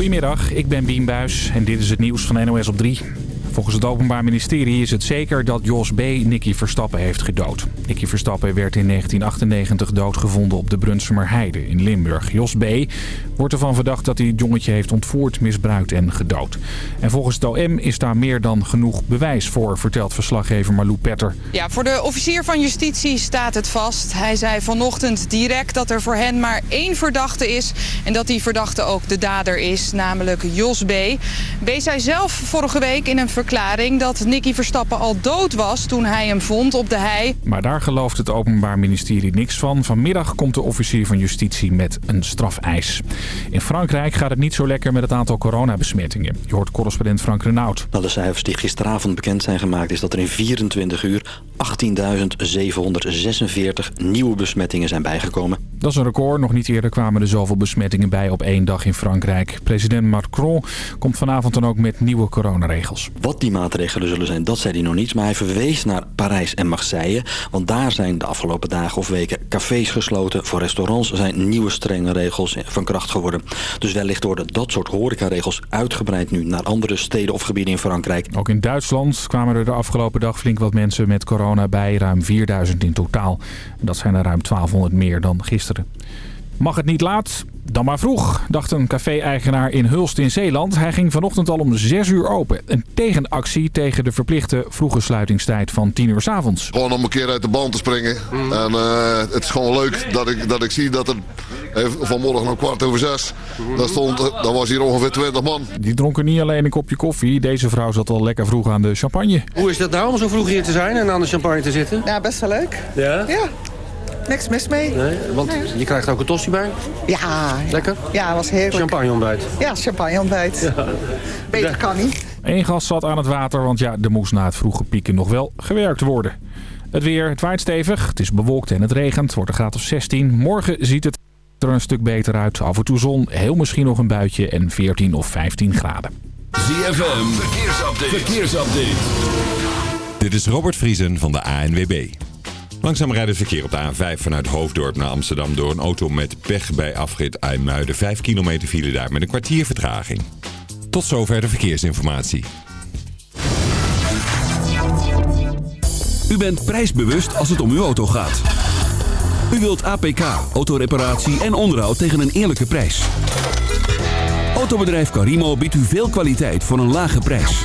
Goedemiddag, ik ben Bien Buis en dit is het nieuws van NOS op 3. Volgens het Openbaar Ministerie is het zeker dat Jos B. Nicky Verstappen heeft gedood. Nicky Verstappen werd in 1998 doodgevonden op de Brunsumer Heide in Limburg. Jos B. wordt ervan verdacht dat hij het jongetje heeft ontvoerd, misbruikt en gedood. En volgens het OM is daar meer dan genoeg bewijs voor, vertelt verslaggever Marlou Petter. Ja, voor de officier van justitie staat het vast. Hij zei vanochtend direct dat er voor hen maar één verdachte is... en dat die verdachte ook de dader is, namelijk Jos B. B. zei zelf vorige week in een verklaring dat Nicky Verstappen al dood was toen hij hem vond op de hei. Maar daar gelooft het Openbaar Ministerie niks van. Vanmiddag komt de officier van justitie met een strafeis. In Frankrijk gaat het niet zo lekker met het aantal coronabesmettingen. Je hoort correspondent Frank Renaud. Nou, de cijfers die gisteravond bekend zijn gemaakt is dat er in 24 uur 18.746 nieuwe besmettingen zijn bijgekomen. Dat is een record. Nog niet eerder kwamen er zoveel besmettingen bij op één dag in Frankrijk. President Macron komt vanavond dan ook met nieuwe coronaregels. Wat die maatregelen zullen zijn, dat zei hij nog niet. Maar hij verwees naar Parijs en Marseille. Want daar zijn de afgelopen dagen of weken cafés gesloten. Voor restaurants zijn nieuwe strenge regels van kracht geworden. Dus wellicht worden dat soort horecaregels uitgebreid nu naar andere steden of gebieden in Frankrijk. Ook in Duitsland kwamen er de afgelopen dag flink wat mensen met corona bij. Ruim 4000 in totaal. Dat zijn er ruim 1200 meer dan gisteren. Mag het niet laat? Dan maar vroeg, dacht een café-eigenaar in Hulst in Zeeland. Hij ging vanochtend al om 6 uur open. Een tegenactie tegen de verplichte vroege sluitingstijd van 10 uur s avonds. Gewoon om een keer uit de band te springen. En uh, het is gewoon leuk dat ik, dat ik zie dat er vanmorgen om kwart over zes, daar, stond, daar was hier ongeveer 20 man. Die dronken niet alleen een kopje koffie. Deze vrouw zat al lekker vroeg aan de champagne. Hoe is dat nou om zo vroeg hier te zijn en aan de champagne te zitten? Ja, best wel leuk. Ja? Ja. Niks mis mee. Nee, want je krijgt ook een tosti bij? Ja. Lekker? Ja, was heerlijk. Champagne ontbijt? Ja, champagne ontbijt. Ja. Beter kan niet. Eén gast zat aan het water, want ja, er moest na het vroege pieken nog wel gewerkt worden. Het weer, het waait stevig, het is bewolkt en het regent, het wordt een graad of 16. Morgen ziet het er een stuk beter uit. Af en toe zon, heel misschien nog een buitje en 14 of 15 graden. ZFM, verkeersupdate. verkeersupdate. Dit is Robert Vriesen van de ANWB. Langzaam rijdt het verkeer op de A5 vanuit Hoofddorp naar Amsterdam door een auto met pech bij afrit IJmuiden. 5 kilometer file daar met een kwartier vertraging. Tot zover de verkeersinformatie. U bent prijsbewust als het om uw auto gaat. U wilt APK, autoreparatie en onderhoud tegen een eerlijke prijs. Autobedrijf Carimo biedt u veel kwaliteit voor een lage prijs.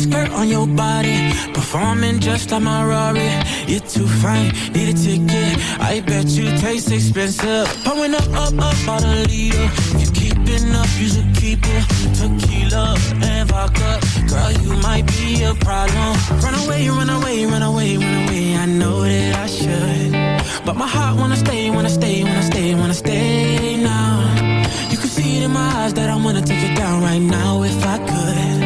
Skirt, skirt on your body. Performing just like my Rari. You're too fine, need a ticket. I bet you taste expensive. Pouring up, up, up, out a leader. You keeping up, you should keep it. Tequila and vodka. Girl, you might be a problem. Run away, run away, run away, run away. I know that I should. But my heart wanna stay, wanna stay, wanna stay, wanna stay now. You can see it in my eyes that I wanna take it down right now if I could.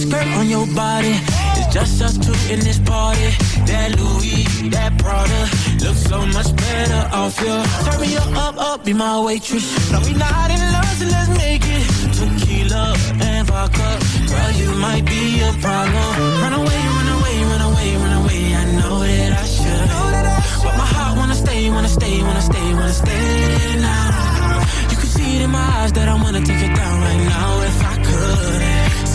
skirt, skirt on your body. It's just us two in this party. That Louis, that Prada, looks so much better off you. Turn me up, up, up, be my waitress. No, we not in love, so let's make it. Tequila and vodka, girl, you might be a problem. Run away, run away, run away, run away. I know that I should, but my heart wanna stay, wanna stay, wanna stay, wanna stay now. You can see it in my eyes that I wanna take it down right now if I could.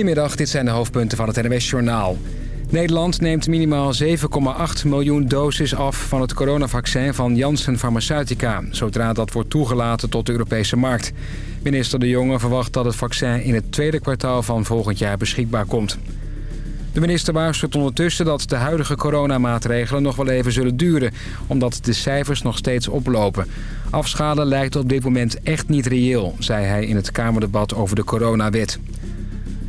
Goedemiddag, dit zijn de hoofdpunten van het NWS-journaal. Nederland neemt minimaal 7,8 miljoen doses af van het coronavaccin van Janssen Pharmaceutica... zodra dat wordt toegelaten tot de Europese markt. Minister De Jonge verwacht dat het vaccin in het tweede kwartaal van volgend jaar beschikbaar komt. De minister waarschuwt ondertussen dat de huidige coronamaatregelen nog wel even zullen duren... omdat de cijfers nog steeds oplopen. Afschalen lijkt op dit moment echt niet reëel, zei hij in het Kamerdebat over de coronawet.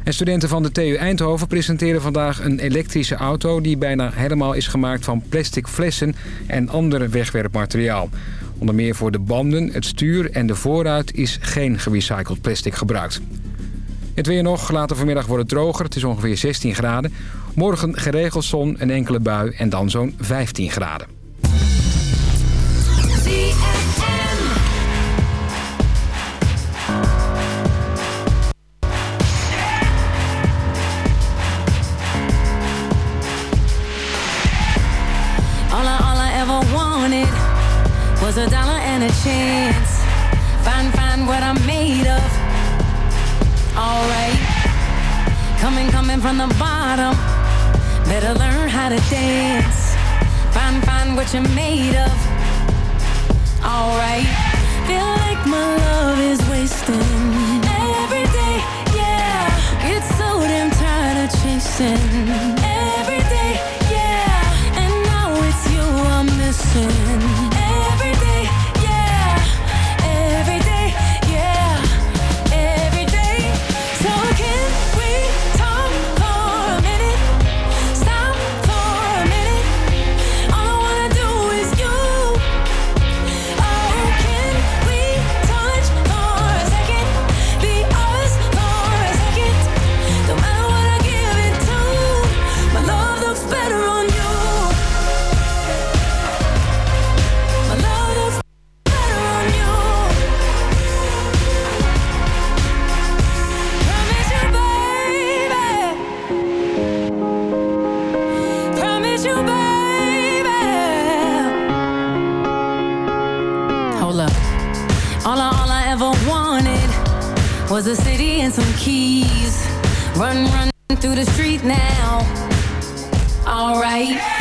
En studenten van de TU Eindhoven presenteren vandaag een elektrische auto... die bijna helemaal is gemaakt van plastic flessen en ander wegwerpmateriaal. Onder meer voor de banden, het stuur en de voorruit is geen gerecycled plastic gebruikt. Het weer nog, later vanmiddag wordt het droger. Het is ongeveer 16 graden. Morgen geregeld zon, een enkele bui en dan zo'n 15 graden. Was a dollar and a chance. Find, find what I'm made of. Alright. Coming, coming from the bottom. Better learn how to dance. Find, find what you're made of. Alright. Feel like my love is wasting. Every day, yeah. Get so damn tired of chasing. Some keys. Run, run through the street now. Alright.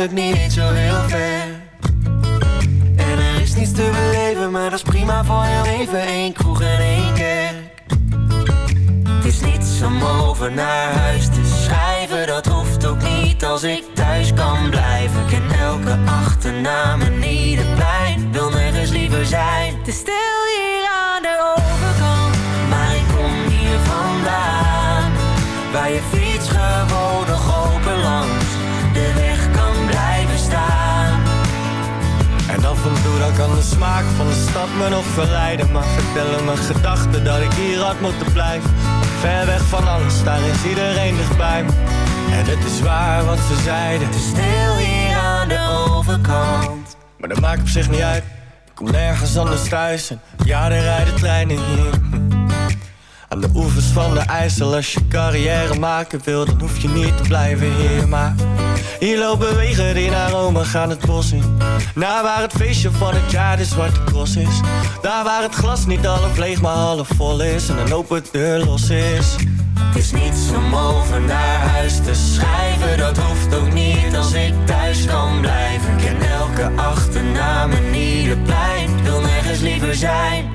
Eigenlijk niet zo heel ver. En er is niets te beleven, maar dat is prima voor heel even. Eén kroeg en één kerk. Het is niets om over naar huis te schrijven, dat hoeft ook niet als ik thuis kan blijven. Ken elke achternaam en ieder plein, wil nergens liever zijn. Van de stad me nog verleiden. Maar vertellen mijn gedachten dat ik hier had moeten blijven. Ver weg van alles, daar is iedereen dichtbij. Me En het is waar wat ze zeiden. Het Stil hier aan de overkant. Maar dat maakt op zich niet uit. Ik kom nergens anders thuis. En ja, er rijden treinen hier. Aan de oevers van de IJssel Als je carrière maken wil, dan hoef je niet te blijven hier Maar hier lopen wegen naar Rome gaan het bos in. Naar waar het feestje van het jaar de zwarte cross is. Daar waar het glas niet half leeg maar half vol is. En een open deur los is. Het is niets om over naar huis te schrijven. Dat hoeft ook niet als ik thuis kan blijven. Ken elke achternaam en ieder plein. Wil nergens liever zijn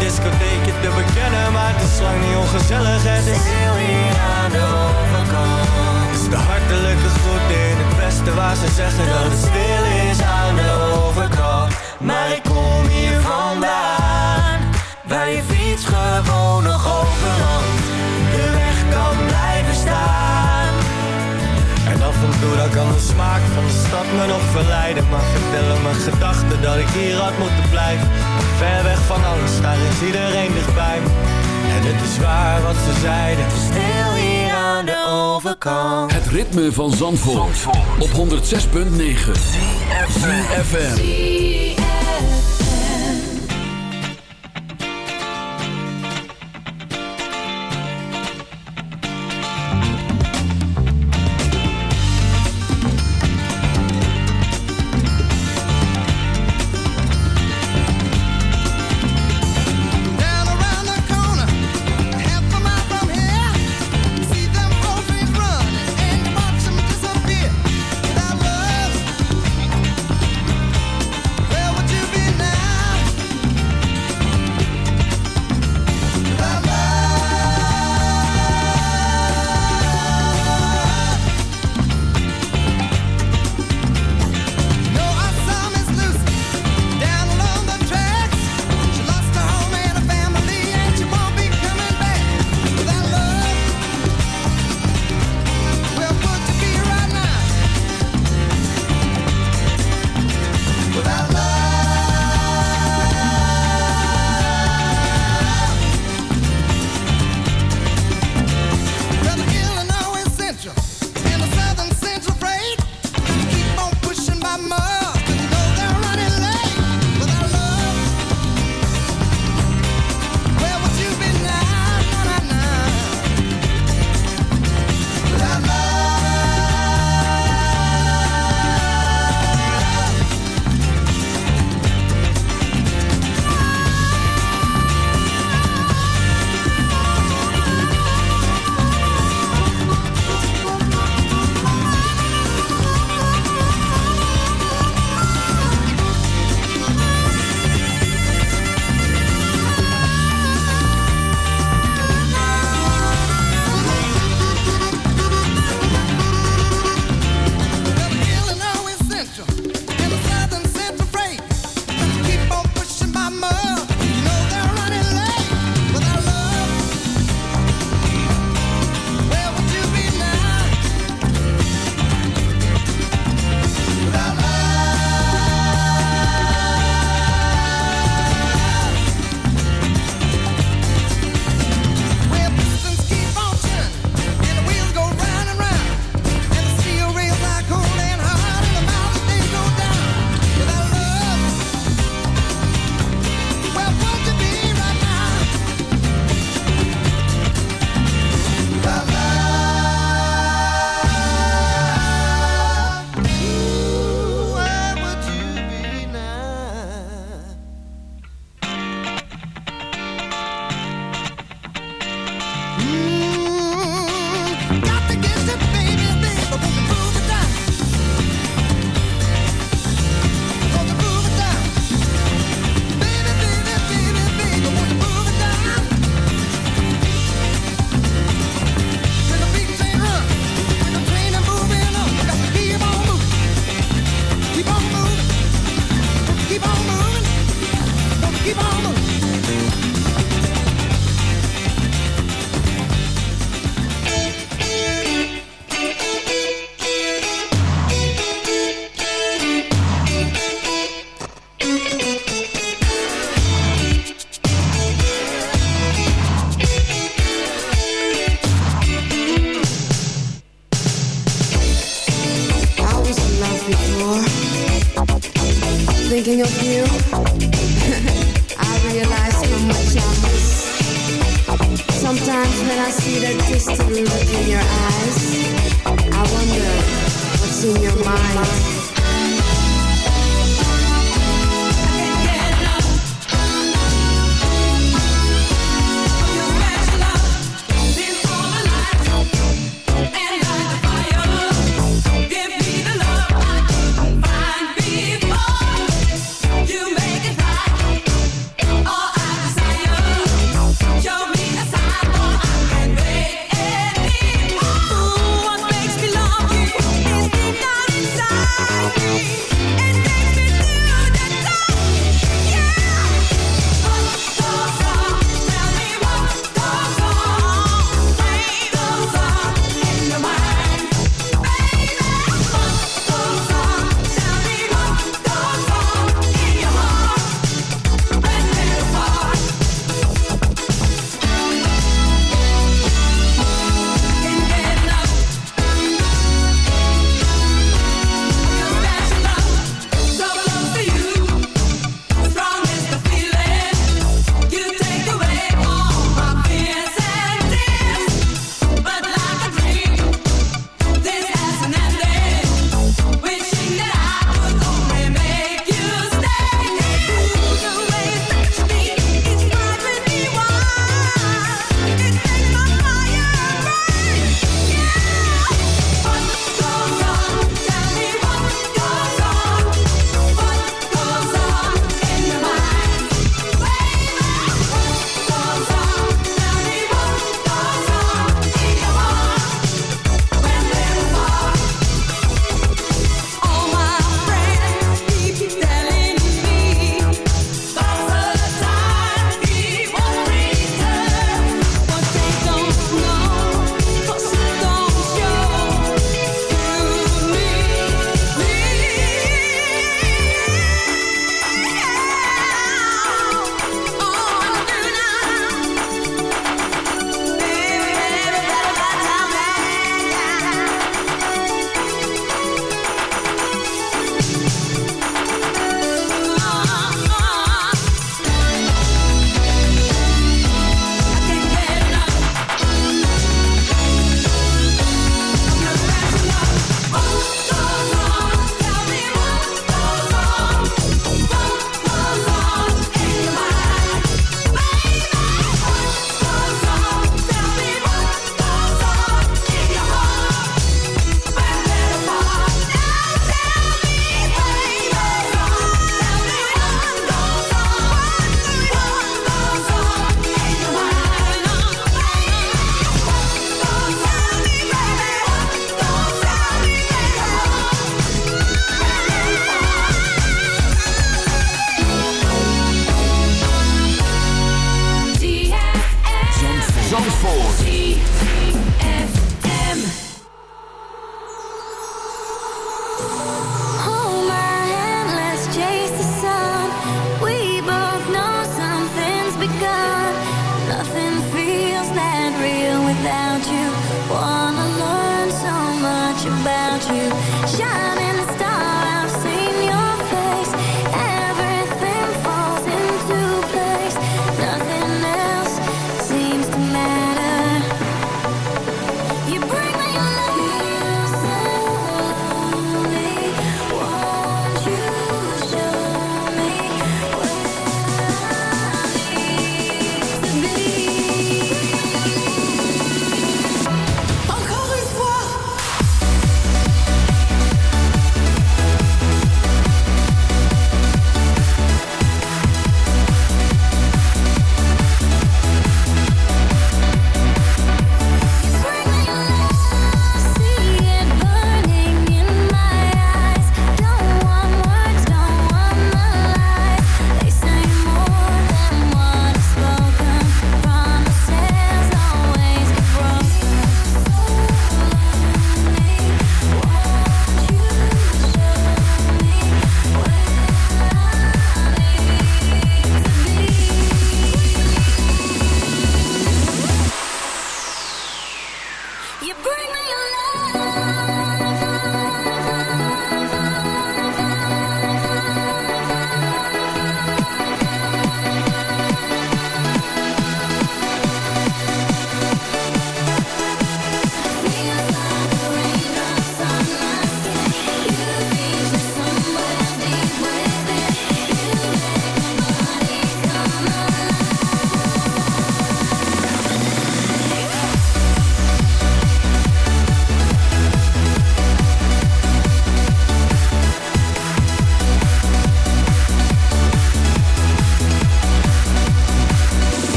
overkant geen discotheekje te bekennen Maar het is lang niet ongezellig, het is Stil hier aan de overkant. Het is de hartelijke groet in het westen waar ze zeggen dat het stil is aan de overkant. Maar ik kom hier vandaan Waar je fiets gewoon nog open langs De weg kan blijven staan En af en toe dan kan de smaak van de stad me nog verleiden. Maar vertellen mijn gedachten dat ik hier had moeten blijven. Ver weg van alles, daar is iedereen dichtbij me. En het is waar wat ze zeiden. Stil hier aan de overkant. Het ritme van Zandvoort, op 106.9 FM.